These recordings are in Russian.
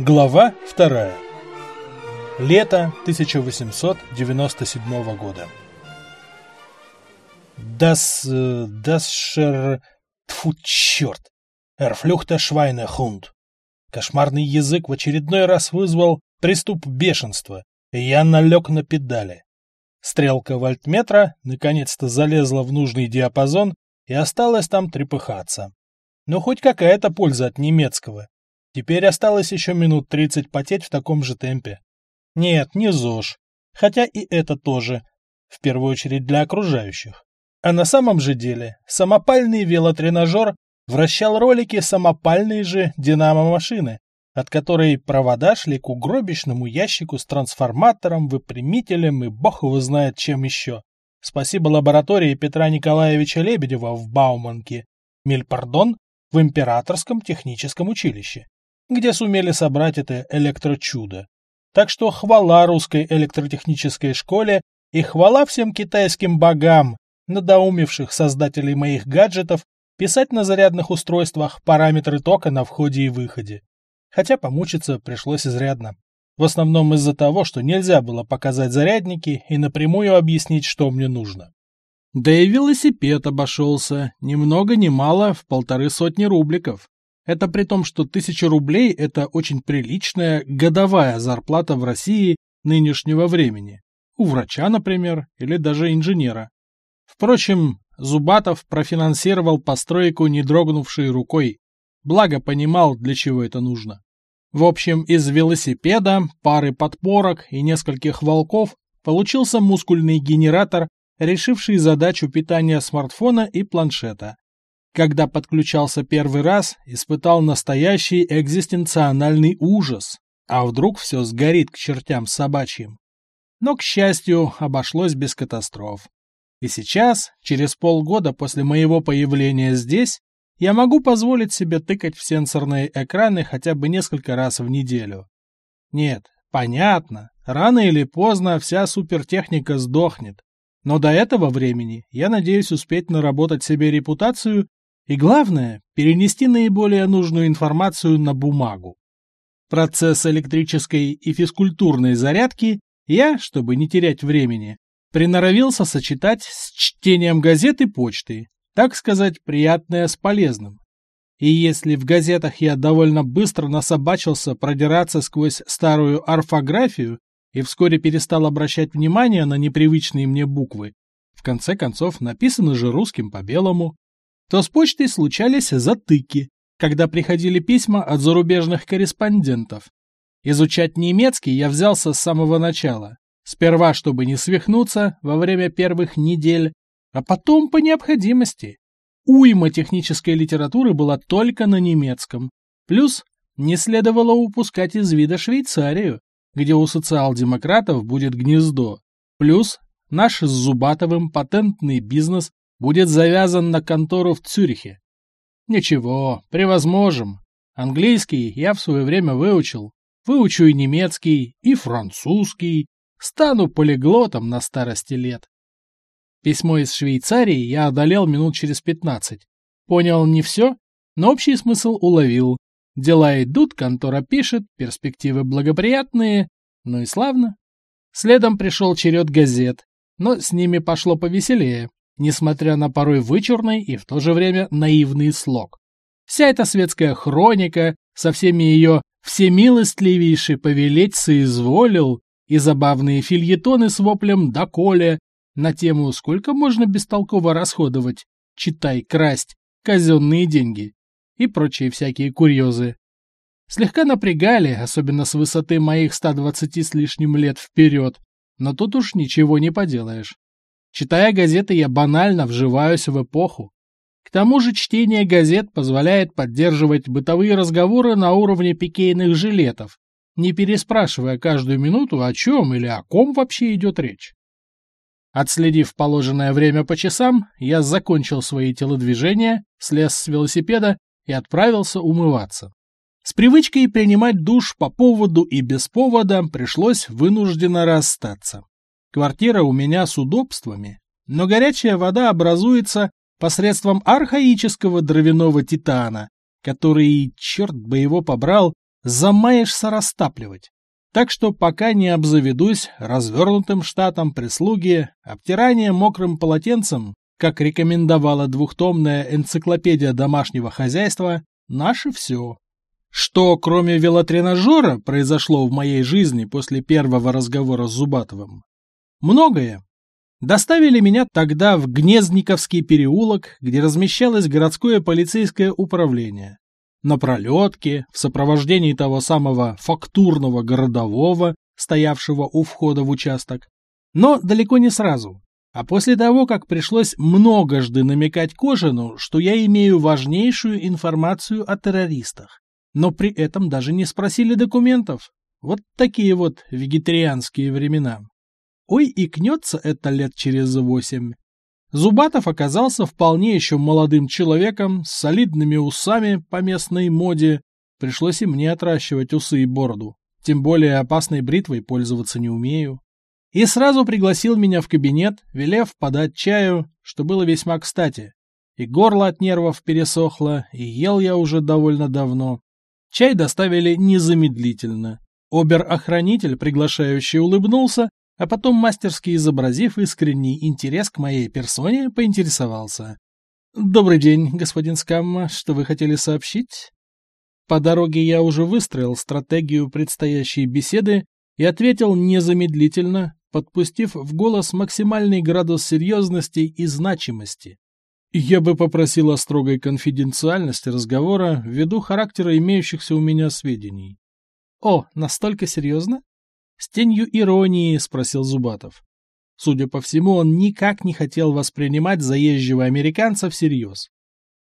Глава вторая. Лето 1897 года. Das, das Шер... Черт! Эрфлюхта Швайнехунд. Кошмарный язык в очередной раз вызвал приступ бешенства, и я налег на педали. Стрелка вольтметра наконец-то залезла в нужный диапазон и осталась там трепыхаться. Но хоть какая-то польза от немецкого. Теперь осталось еще минут тридцать потеть в таком же темпе. Нет, не ЗОЖ. Хотя и это тоже. В первую очередь для окружающих. А на самом же деле самопальный велотренажер вращал ролики самопальной же динамо-машины, от которой провода шли к угробищному ящику с трансформатором, выпрямителем и бог его знает чем еще. Спасибо лаборатории Петра Николаевича Лебедева в Бауманке, Мильпардон в Императорском техническом училище, где сумели собрать это электрочудо. Так что хвала русской электротехнической школе и хвала всем китайским богам, надоумевших создателей моих гаджетов писать на зарядных устройствах параметры тока на входе и выходе. Хотя помучиться пришлось изрядно. В основном из-за того, что нельзя было показать зарядники и напрямую объяснить, что мне нужно. Да и велосипед обошелся, ни много ни мало, в полторы сотни рубликов. Это при том, что тысяча рублей – это очень приличная годовая зарплата в России нынешнего времени. У врача, например, или даже инженера. Впрочем, Зубатов профинансировал постройку не дрогнувшей рукой, благо понимал, для чего это нужно. В общем, из велосипеда, пары подпорок и нескольких волков получился мускульный генератор, решивший задачу питания смартфона и планшета. Когда подключался первый раз, испытал настоящий экзистенциональный ужас. А вдруг все сгорит к чертям собачьим? Но, к счастью, обошлось без катастроф. И сейчас, через полгода после моего появления здесь, я могу позволить себе тыкать в сенсорные экраны хотя бы несколько раз в неделю. Нет, понятно, рано или поздно вся супертехника сдохнет. Но до этого времени я надеюсь успеть наработать себе репутацию и, главное, перенести наиболее нужную информацию на бумагу. Процесс электрической и физкультурной зарядки я, чтобы не терять времени, приноровился сочетать с чтением газет и почты, так сказать, приятное с полезным. И если в газетах я довольно быстро насобачился продираться сквозь старую орфографию и вскоре перестал обращать внимание на непривычные мне буквы, в конце концов написано же русским по белому, то с почтой случались затыки, когда приходили письма от зарубежных корреспондентов. Изучать немецкий я взялся с самого начала. Сперва, чтобы не свихнуться во время первых недель, а потом по необходимости. Уйма технической литературы была только на немецком. Плюс не следовало упускать из вида Швейцарию, где у социал-демократов будет гнездо. Плюс наш с Зубатовым патентный бизнес будет завязан на контору в Цюрихе. Ничего, превозможем. Английский я в свое время выучил. Выучу и немецкий, и французский. Стану полиглотом на старости лет. Письмо из Швейцарии я одолел минут через пятнадцать. Понял не все, но общий смысл уловил. Дела идут, контора пишет, перспективы благоприятные, ну и славно. Следом пришел черед газет, но с ними пошло повеселее, несмотря на порой вычурный и в то же время наивный слог. Вся эта светская хроника со всеми ее «всемилостливейший повелеть соизволил» и забавные фильетоны с воплем «доколе», на тему «Сколько можно бестолково расходовать?» «Читай, красть», «Казенные деньги» и прочие всякие курьезы. Слегка напрягали, особенно с высоты моих 120 с лишним лет вперед, но тут уж ничего не поделаешь. Читая газеты, я банально вживаюсь в эпоху. К тому же чтение газет позволяет поддерживать бытовые разговоры на уровне пикейных жилетов, не переспрашивая каждую минуту, о чем или о ком вообще идет речь. Отследив положенное время по часам, я закончил свои телодвижения, слез с велосипеда и отправился умываться. С привычкой принимать душ по поводу и без повода пришлось вынужденно расстаться. Квартира у меня с удобствами, но горячая вода образуется посредством архаического дровяного титана, который, черт бы его побрал, замаешься растапливать. Так что пока не обзаведусь развернутым штатом прислуги, обтирание мокрым полотенцем, как рекомендовала двухтомная энциклопедия домашнего хозяйства, наше все. Что, кроме велотренажера, произошло в моей жизни после первого разговора с Зубатовым? Многое. Доставили меня тогда в Гнезниковский переулок, где размещалось городское полицейское управление. На пролетке, в сопровождении того самого фактурного городового, стоявшего у входа в участок. Но далеко не сразу. А после того, как пришлось многожды намекать Кожину, что я имею важнейшую информацию о террористах. Но при этом даже не спросили документов. Вот такие вот вегетарианские времена. Ой, и кнется это лет через восемь. Зубатов оказался вполне еще молодым человеком, с солидными усами по местной моде. Пришлось и мне отращивать усы и бороду. Тем более опасной бритвой пользоваться не умею. И сразу пригласил меня в кабинет, велев подать чаю, что было весьма кстати. И горло от нервов пересохло, и ел я уже довольно давно. Чай доставили незамедлительно. Обер-охранитель, приглашающий, улыбнулся а потом, мастерски изобразив искренний интерес к моей персоне, поинтересовался. «Добрый день, господин Скамма, что вы хотели сообщить?» По дороге я уже выстроил стратегию предстоящей беседы и ответил незамедлительно, подпустив в голос максимальный градус серьезности и значимости. Я бы попросил о строгой конфиденциальности разговора ввиду характера имеющихся у меня сведений. О, настолько серьезно? С тенью иронии спросил Зубатов. Судя по всему, он никак не хотел воспринимать заезжего американца всерьез.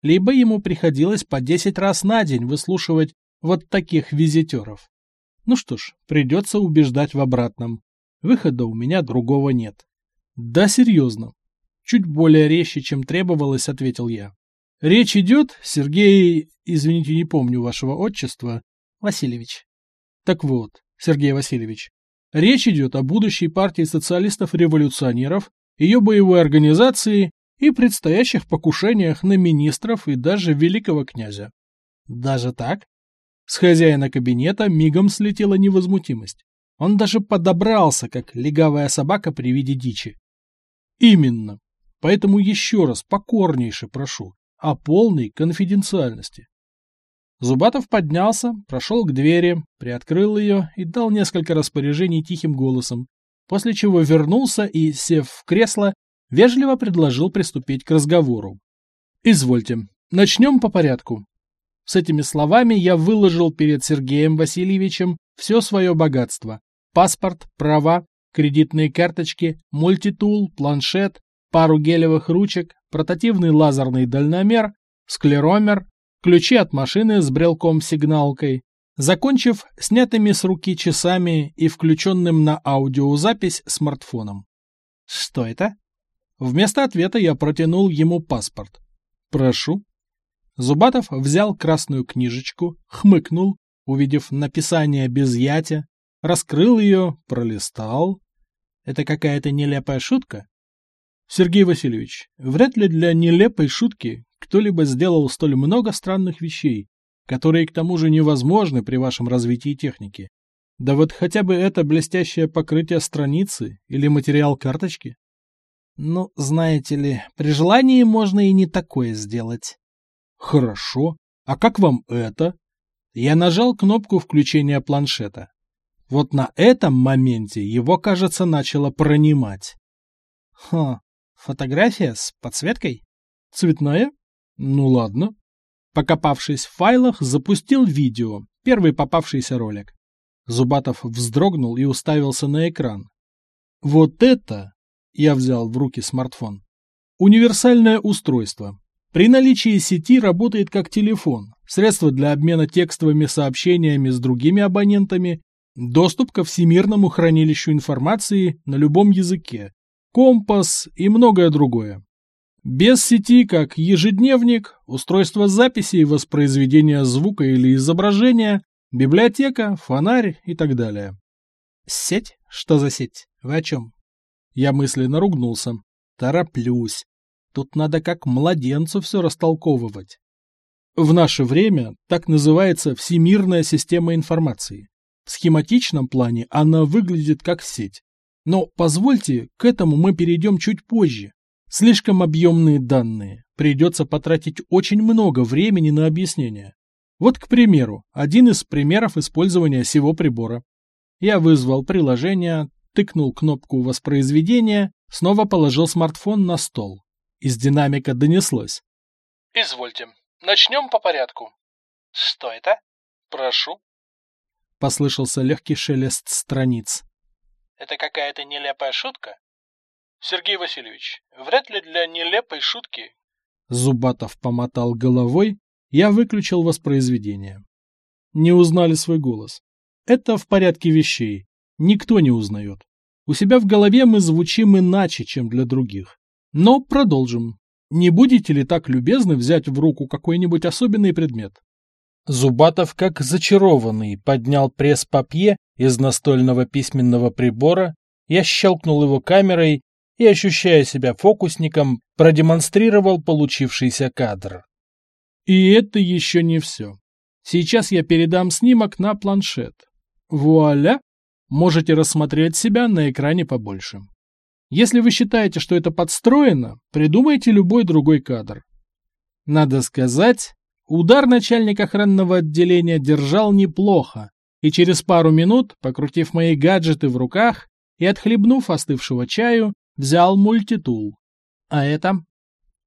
Либо ему приходилось по десять раз на день выслушивать вот таких визитеров. Ну что ж, придется убеждать в обратном. Выхода у меня другого нет. Да, серьезно. Чуть более резче, чем требовалось, ответил я. Речь идет, Сергей, извините, не помню вашего отчества, Васильевич. Так вот, Сергей Васильевич, Речь идет о будущей партии социалистов-революционеров, ее боевой организации и предстоящих покушениях на министров и даже великого князя. Даже так? С хозяина кабинета мигом слетела невозмутимость. Он даже подобрался, как легавая собака при виде дичи. Именно. Поэтому еще раз покорнейше прошу о полной конфиденциальности. Зубатов поднялся, прошел к двери, приоткрыл ее и дал несколько распоряжений тихим голосом, после чего вернулся и, сев в кресло, вежливо предложил приступить к разговору. «Извольте, начнем по порядку». С этими словами я выложил перед Сергеем Васильевичем все свое богатство. Паспорт, права, кредитные карточки, мультитул, планшет, пару гелевых ручек, портативный лазерный дальномер, склеромер, ключи от машины с брелком-сигналкой, закончив снятыми с руки часами и включенным на аудиозапись смартфоном. «Что это?» Вместо ответа я протянул ему паспорт. «Прошу». Зубатов взял красную книжечку, хмыкнул, увидев написание без ятя, раскрыл ее, пролистал. Это какая-то нелепая шутка? Сергей Васильевич, вряд ли для нелепой шутки кто-либо сделал столь много странных вещей, которые к тому же невозможны при вашем развитии техники. Да вот хотя бы это блестящее покрытие страницы или материал карточки. Ну, знаете ли, при желании можно и не такое сделать. Хорошо. А как вам это? Я нажал кнопку включения планшета. Вот на этом моменте его, кажется, начало пронимать. Хм, фотография с подсветкой? Цветная? Ну ладно. Покопавшись в файлах, запустил видео, первый попавшийся ролик. Зубатов вздрогнул и уставился на экран. Вот это, я взял в руки смартфон, универсальное устройство. При наличии сети работает как телефон, средство для обмена текстовыми сообщениями с другими абонентами, доступ ко всемирному хранилищу информации на любом языке, компас и многое другое. Без сети, как ежедневник, устройство записи и воспроизведения звука или изображения, библиотека, фонарь и так далее. Сеть? Что за сеть? Вы о чем? Я мысленно ругнулся. Тороплюсь. Тут надо как младенцу все растолковывать. В наше время так называется всемирная система информации. В схематичном плане она выглядит как сеть. Но позвольте, к этому мы перейдем чуть позже. Слишком объемные данные. Придется потратить очень много времени на объяснение. Вот, к примеру, один из примеров использования всего прибора. Я вызвал приложение, тыкнул кнопку воспроизведения, снова положил смартфон на стол. Из динамика донеслось. «Извольте, начнем по порядку». «Что это?» «Прошу». Послышался легкий шелест страниц. «Это какая-то нелепая шутка?» «Сергей Васильевич, вряд ли для нелепой шутки...» Зубатов помотал головой, я выключил воспроизведение. Не узнали свой голос. Это в порядке вещей. Никто не узнает. У себя в голове мы звучим иначе, чем для других. Но продолжим. Не будете ли так любезны взять в руку какой-нибудь особенный предмет? Зубатов, как зачарованный, поднял пресс-папье из настольного письменного прибора, я щелкнул его камерой и, ощущая себя фокусником, продемонстрировал получившийся кадр. И это еще не все. Сейчас я передам снимок на планшет. Вуаля! Можете рассмотреть себя на экране побольше. Если вы считаете, что это подстроено, придумайте любой другой кадр. Надо сказать, удар начальник охранного отделения держал неплохо, и через пару минут, покрутив мои гаджеты в руках и отхлебнув остывшего чаю, взял мультитул. А это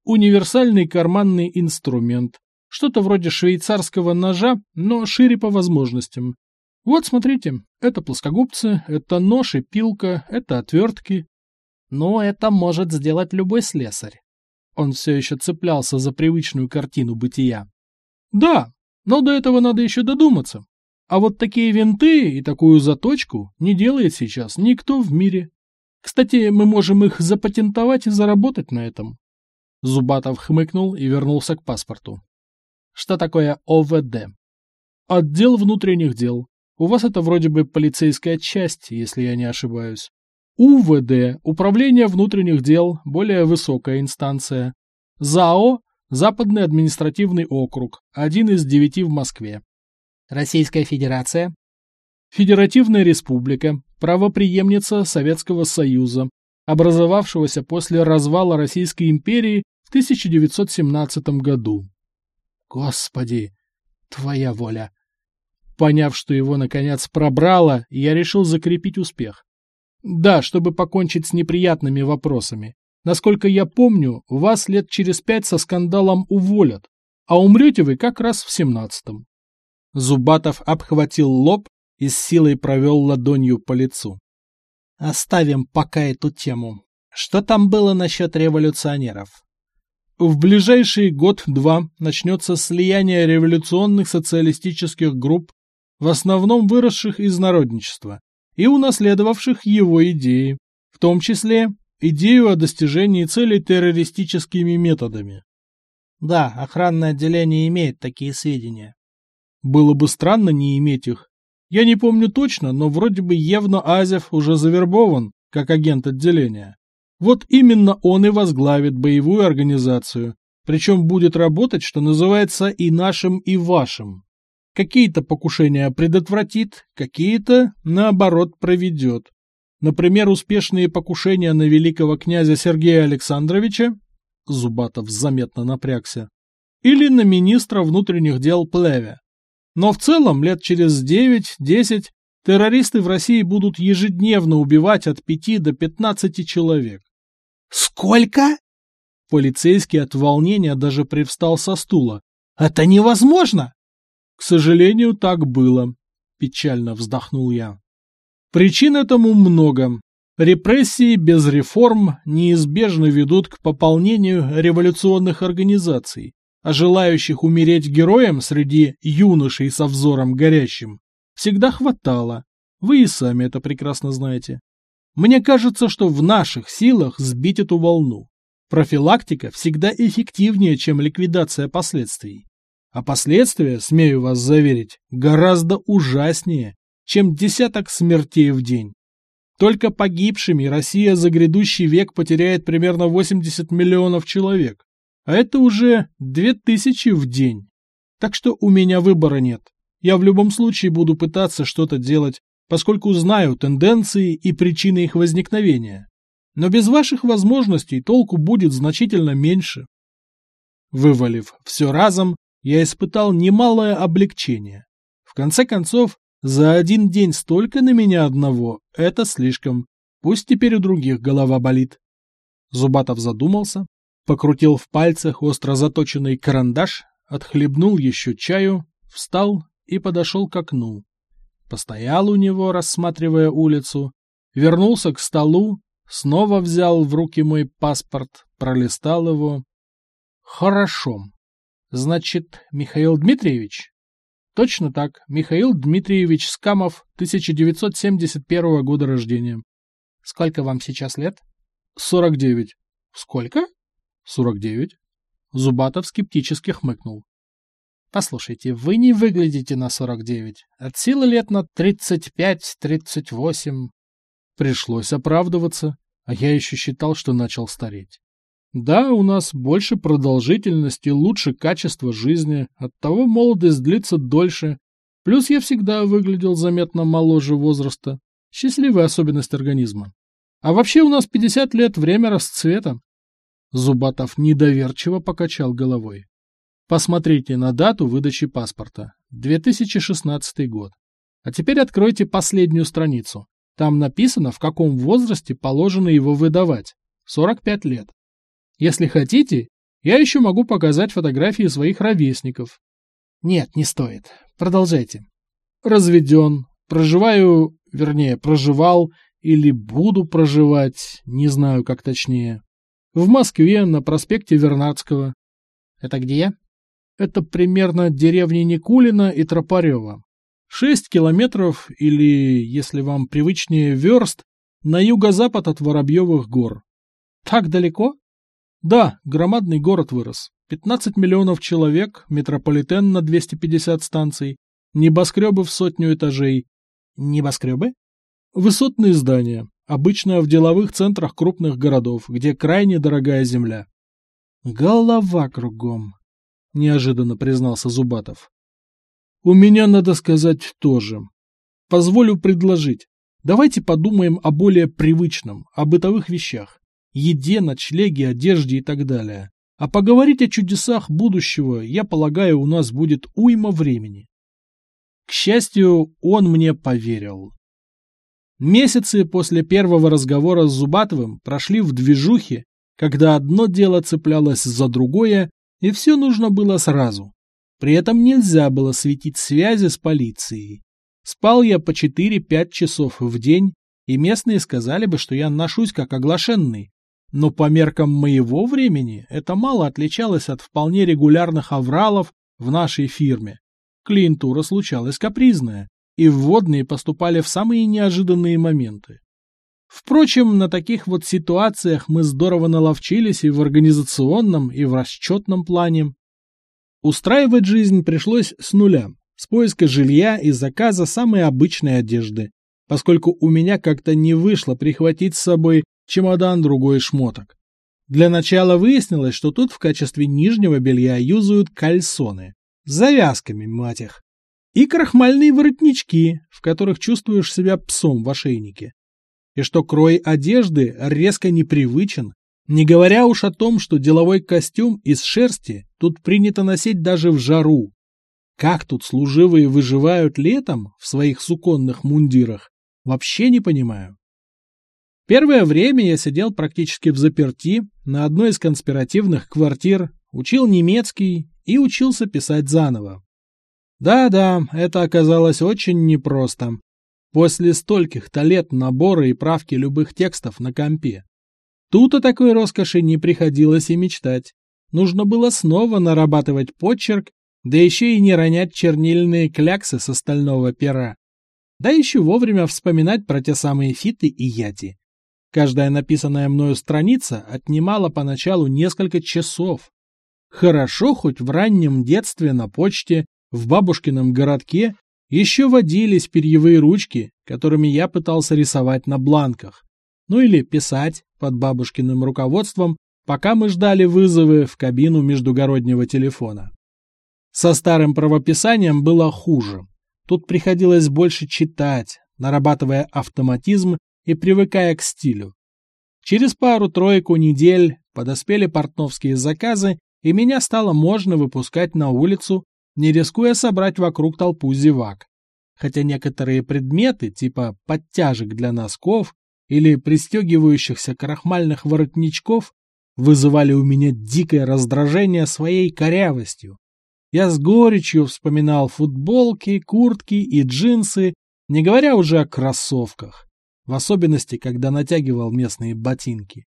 универсальный карманный инструмент, что-то вроде швейцарского ножа, но шире по возможностям. Вот, смотрите, это плоскогубцы, это нож и пилка, это отвертки. Но это может сделать любой слесарь. Он все еще цеплялся за привычную картину бытия. Да, но до этого надо еще додуматься. А вот такие винты и такую заточку не делает сейчас никто в мире. Кстати, мы можем их запатентовать и заработать на этом. Зубатов хмыкнул и вернулся к паспорту. Что такое ОВД? Отдел внутренних дел. У вас это вроде бы полицейская часть, если я не ошибаюсь. УВД – Управление внутренних дел, более высокая инстанция. ЗАО – Западный административный округ, один из девяти в Москве. Российская Федерация. Федеративная республика, правоприемница Советского Союза, образовавшегося после развала Российской империи в 1917 году. Господи, твоя воля. Поняв, что его наконец пробрало, я решил закрепить успех. Да, чтобы покончить с неприятными вопросами. Насколько я помню, вас лет через пять со скандалом уволят, а умрете вы как раз в семнадцатом. Зубатов обхватил лоб и с силой провел ладонью по лицу. Оставим пока эту тему. Что там было насчет революционеров? В ближайший год-два начнется слияние революционных социалистических групп, в основном выросших из народничества и унаследовавших его идеи, в том числе идею о достижении целей террористическими методами. Да, охранное отделение имеет такие сведения. Было бы странно не иметь их. Я не помню точно, но вроде бы Евно Азев уже завербован, как агент отделения. Вот именно он и возглавит боевую организацию, причем будет работать, что называется, и нашим, и вашим. Какие-то покушения предотвратит, какие-то, наоборот, проведет. Например, успешные покушения на великого князя Сергея Александровича, Зубатов заметно напрягся, или на министра внутренних дел Плеве. Но в целом, лет через 9-10 террористы в России будут ежедневно убивать от 5 до 15 человек. «Сколько?» Полицейский от волнения даже привстал со стула. «Это невозможно!» «К сожалению, так было», – печально вздохнул я. «Причин этому много. Репрессии без реформ неизбежно ведут к пополнению революционных организаций, а желающих умереть героем среди юношей со взором горящим всегда хватало. Вы и сами это прекрасно знаете. Мне кажется, что в наших силах сбить эту волну. Профилактика всегда эффективнее, чем ликвидация последствий. А последствия, смею вас заверить, гораздо ужаснее, чем десяток смертей в день. Только погибшими Россия за грядущий век потеряет примерно 80 миллионов человек, а это уже 2000 в день. Так что у меня выбора нет. Я в любом случае буду пытаться что-то делать, поскольку знаю тенденции и причины их возникновения. Но без ваших возможностей толку будет значительно меньше. Вывалив все разом, я испытал немалое облегчение. В конце концов, за один день столько на меня одного — это слишком. Пусть теперь у других голова болит. Зубатов задумался, покрутил в пальцах остро заточенный карандаш, отхлебнул еще чаю, встал и подошел к окну. Постоял у него, рассматривая улицу, вернулся к столу, снова взял в руки мой паспорт, пролистал его. Хорошо. Значит, Михаил Дмитриевич? Точно так, Михаил Дмитриевич Скамов, 1971 года рождения. Сколько вам сейчас лет? 49. Сколько? 49. Зубатов скептически хмыкнул. Послушайте, вы не выглядите на 49. От силы лет на 35-38. Пришлось оправдываться, а я еще считал, что начал стареть. Да, у нас больше продолжительности, лучше качество жизни, оттого молодость длится дольше. Плюс я всегда выглядел заметно моложе возраста. Счастливая особенность организма. А вообще у нас 50 лет время расцвета. Зубатов недоверчиво покачал головой. Посмотрите на дату выдачи паспорта. 2016 год. А теперь откройте последнюю страницу. Там написано, в каком возрасте положено его выдавать. 45 лет. Если хотите, я еще могу показать фотографии своих ровесников. Нет, не стоит. Продолжайте. Разведен. Проживаю, вернее, проживал или буду проживать, не знаю как точнее. В Москве, на проспекте Вернадского. Это где? Это примерно деревни Никулина и Тропарева. Шесть километров или, если вам привычнее, верст на юго-запад от Воробьевых гор. Так далеко? Да, громадный город вырос. 15 миллионов человек, метрополитен на 250 станций, небоскребы в сотню этажей. Небоскребы? Высотные здания, обычно в деловых центрах крупных городов, где крайне дорогая земля. Голова кругом. — неожиданно признался Зубатов. «У меня, надо сказать, тоже. Позволю предложить. Давайте подумаем о более привычном, о бытовых вещах. Еде, ночлеге, одежде и так далее. А поговорить о чудесах будущего, я полагаю, у нас будет уйма времени». К счастью, он мне поверил. Месяцы после первого разговора с Зубатовым прошли в движухе, когда одно дело цеплялось за другое, и все нужно было сразу. При этом нельзя было светить связи с полицией. Спал я по 4-5 часов в день, и местные сказали бы, что я ношусь как оглашенный. Но по меркам моего времени это мало отличалось от вполне регулярных авралов в нашей фирме. Клиентура случалась капризная, и вводные поступали в самые неожиданные моменты. Впрочем, на таких вот ситуациях мы здорово наловчились и в организационном, и в расчетном плане. Устраивать жизнь пришлось с нуля, с поиска жилья и заказа самой обычной одежды, поскольку у меня как-то не вышло прихватить с собой чемодан другой шмоток. Для начала выяснилось, что тут в качестве нижнего белья юзают кальсоны. С завязками, мать их. И крахмальные воротнички, в которых чувствуешь себя псом в ошейнике и что крой одежды резко непривычен, не говоря уж о том, что деловой костюм из шерсти тут принято носить даже в жару. Как тут служивые выживают летом в своих суконных мундирах, вообще не понимаю. Первое время я сидел практически в заперти на одной из конспиративных квартир, учил немецкий и учился писать заново. Да-да, это оказалось очень непросто. После стольких-то лет набора и правки любых текстов на компе. Тут о такой роскоши не приходилось и мечтать. Нужно было снова нарабатывать почерк, да еще и не ронять чернильные кляксы с стального пера. Да еще вовремя вспоминать про те самые фиты и яти. Каждая написанная мною страница отнимала поначалу несколько часов. Хорошо хоть в раннем детстве на почте, в бабушкином городке еще водились перьевые ручки, которыми я пытался рисовать на бланках. Ну или писать под бабушкиным руководством, пока мы ждали вызовы в кабину междугороднего телефона. Со старым правописанием было хуже. Тут приходилось больше читать, нарабатывая автоматизм и привыкая к стилю. Через пару-тройку недель подоспели портновские заказы, и меня стало можно выпускать на улицу, не рискуя собрать вокруг толпу зевак. Хотя некоторые предметы, типа подтяжек для носков или пристегивающихся крахмальных воротничков, вызывали у меня дикое раздражение своей корявостью. Я с горечью вспоминал футболки, куртки и джинсы, не говоря уже о кроссовках, в особенности, когда натягивал местные ботинки.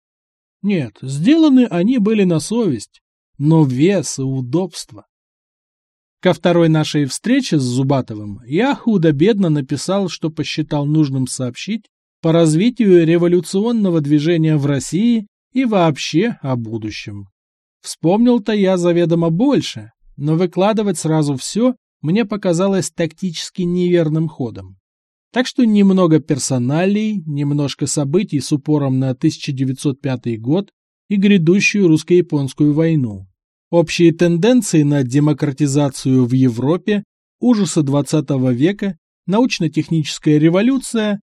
Нет, сделаны они были на совесть, но вес и удобство. Ко второй нашей встрече с Зубатовым я худо-бедно написал, что посчитал нужным сообщить по развитию революционного движения в России и вообще о будущем. Вспомнил-то я заведомо больше, но выкладывать сразу все мне показалось тактически неверным ходом. Так что немного персоналей, немножко событий с упором на 1905 год и грядущую русско-японскую войну. Общие тенденции на демократизацию в Европе, ужасы 20 века, научно-техническая революция.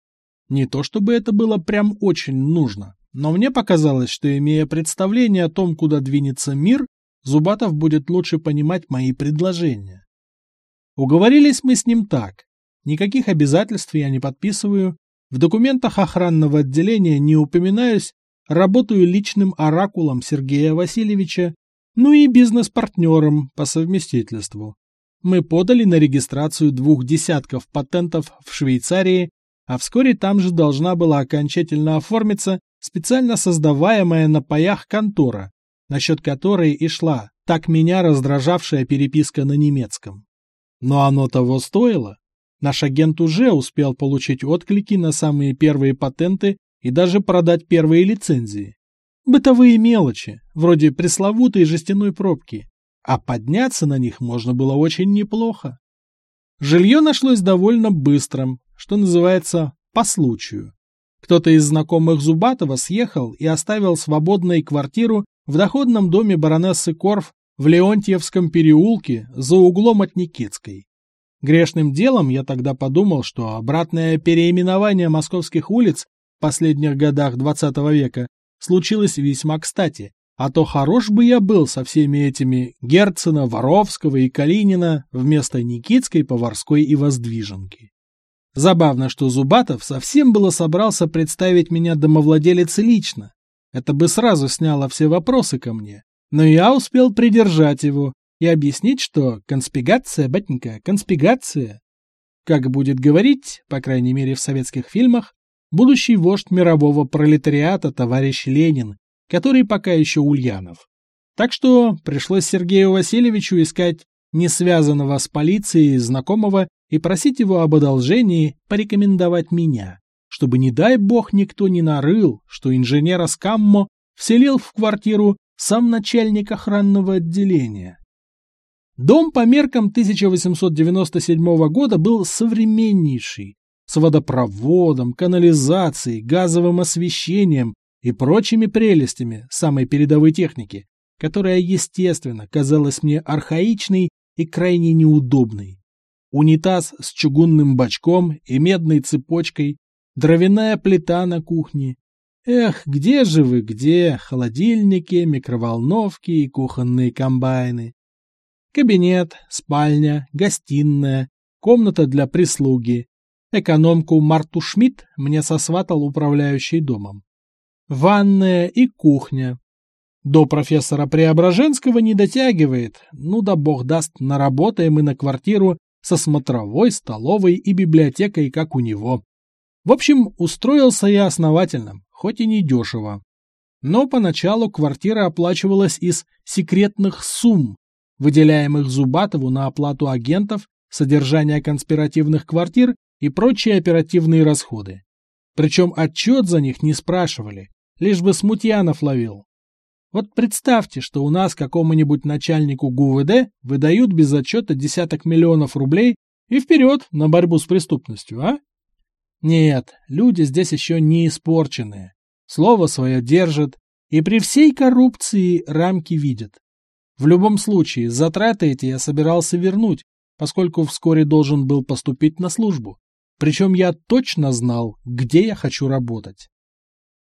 Не то чтобы это было прям очень нужно, но мне показалось, что имея представление о том, куда двинется мир, Зубатов будет лучше понимать мои предложения. Уговорились мы с ним так. Никаких обязательств я не подписываю, в документах охранного отделения не упоминаюсь, работаю личным оракулом Сергея Васильевича, ну и бизнес-партнером по совместительству. Мы подали на регистрацию двух десятков патентов в Швейцарии, а вскоре там же должна была окончательно оформиться специально создаваемая на паях контора, насчет которой и шла так меня раздражавшая переписка на немецком. Но оно того стоило. Наш агент уже успел получить отклики на самые первые патенты и даже продать первые лицензии. Бытовые мелочи, вроде пресловутой жестяной пробки, а подняться на них можно было очень неплохо. Жилье нашлось довольно быстрым, что называется, по случаю. Кто-то из знакомых Зубатова съехал и оставил свободной квартиру в доходном доме баронессы Корф в Леонтьевском переулке за углом от Никитской. Грешным делом я тогда подумал, что обратное переименование московских улиц в последних годах XX века случилось весьма кстати, а то хорош бы я был со всеми этими Герцена, Воровского и Калинина вместо Никитской, Поварской и Воздвиженки. Забавно, что Зубатов совсем было собрался представить меня домовладелице лично. Это бы сразу сняло все вопросы ко мне. Но я успел придержать его и объяснить, что конспигация, батенька, конспигация. Как будет говорить, по крайней мере в советских фильмах, будущий вождь мирового пролетариата товарищ Ленин, который пока еще Ульянов. Так что пришлось Сергею Васильевичу искать не связанного с полицией знакомого и просить его об одолжении порекомендовать меня, чтобы, не дай бог, никто не нарыл, что инженера Скаммо вселил в квартиру сам начальник охранного отделения. Дом по меркам 1897 года был современнейший, с водопроводом, канализацией, газовым освещением и прочими прелестями самой передовой техники, которая, естественно, казалась мне архаичной и крайне неудобной. Унитаз с чугунным бачком и медной цепочкой, дровяная плита на кухне. Эх, где же вы, где холодильники, микроволновки и кухонные комбайны? Кабинет, спальня, гостиная, комната для прислуги. Экономку Марту Шмидт мне сосватал управляющий домом. Ванная и кухня, до профессора Преображенского не дотягивает. Ну да бог даст, наработаем и на квартиру со смотровой, столовой и библиотекой, как у него. В общем, устроился я основательно, хоть и не дешево. Но поначалу квартира оплачивалась из секретных сумм, выделяемых Зубатову на оплату агентов, содержание конспиративных квартир и прочие оперативные расходы. Причем отчет за них не спрашивали, лишь бы Смутьянов ловил. Вот представьте, что у нас какому-нибудь начальнику ГУВД выдают без отчета десяток миллионов рублей и вперед на борьбу с преступностью, а? Нет, люди здесь еще не испорченные. Слово свое держат и при всей коррупции рамки видят. В любом случае, затраты эти я собирался вернуть, поскольку вскоре должен был поступить на службу. Причем я точно знал, где я хочу работать.